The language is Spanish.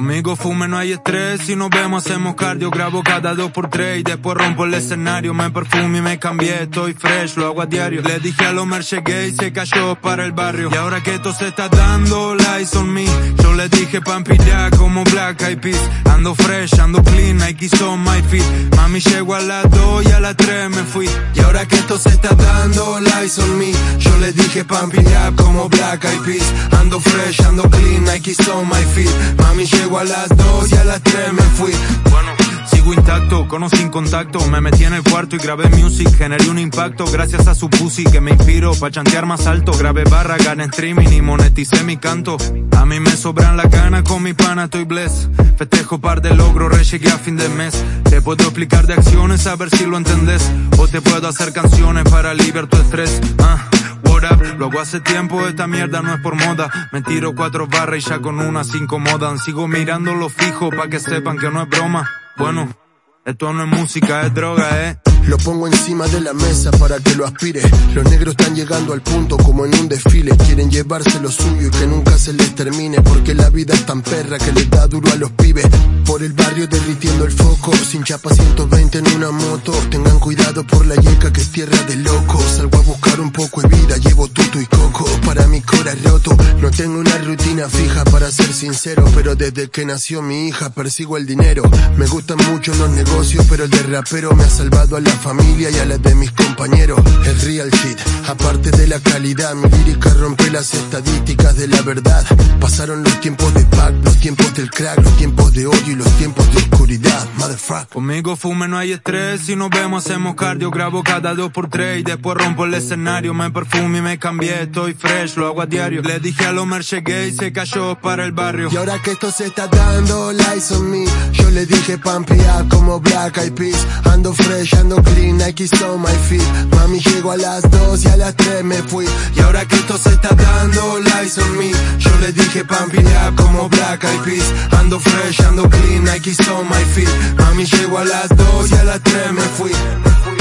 Conmigo fume, no hay estrés. Si nos vemos, hacemos cardio. Grabo cada dos por tres. Y después rompo el escenario. Me perfume y me cambié. Estoy fresh, lo hago a diario. Le dije a Lomer, llegué y se cayó para el barrio. Y ahora que esto se está dando, lies on me. Yo le dije pampilla como Black Eyed Peas. Ando fresh, ando clean, Nike son my feet. Mami, llego a las dos y a las tres me fui. Y ahora que esto se está dando, lies on me. Yo le dije pampilla como Black Eyed Peas. Ando fresh, ando clean, Nike son my feet. Mami, a las dos y a las tres me fui. Bueno. Sigo intacto, con o sin contacto Me metí en el cuarto y grabé music Generé un impacto gracias a su pussy Que me inspiro pa' chantear más alto Grabé barra, gané streaming y moneticé mi canto A mí me sobran la gana con mi pana, estoy bless Festejo par de logros, re llegué a fin de mes Te puedo explicar de acciones a ver si lo entendés O te puedo hacer canciones para aliviar tu estrés. Lo hago hace tiempo, esta mierda no es por moda. Me tiro cuatro barras y ya con una se incomodan. Sigo mirando lo fijo pa' que sepan que no es broma. Bueno, esto no es música, es droga, eh. Lo pongo encima de la mesa para que lo aspire. Los negros están llegando al punto como en un desfile. Quieren llevarse lo suyo y que nunca se les termine. Porque la vida es tan perra que les da duro a los pibes. Por el barrio derritiendo el foco. Sin chapa 120 en una moto. Tengan cuidado por la yeca que es tierra de locos. Salgo a buscar un poco y fija para ser sincero. Pero desde que nació mi hija persigo el dinero. Me gustan mucho los negocios, pero el de rapero me ha salvado a la familia y a la de mis compañeros. El real shit, aparte de la calidad, mi lírica rompe las estadísticas de la verdad. Pasaron los tiempos de pack, los tiempos del crack, los tiempos de odio y los tiempos de oscuridad, motherfucker. Conmigo fume, no hay estrés. Si nos vemos, hacemos cardio. Grabo cada dos por tres y después rompo el escenario. Me perfume y me cambié, estoy fresh, lo hago a diario. Le dije a Lomer, llegué y se cayó para el barrio. Y ahora que esto se está dando, lies on me. Yo le dije pampia como Black Eyed Peas. Ando fresh, ando clean, Nike on my feet. Mami, llego a las dos y a las tres me fui. Y ahora que esto se está dije pampilla como Black Eyed Peas. Ando fresh, ando clean, Nike on my feet. Mami, llego a las dos y a las tres me fui.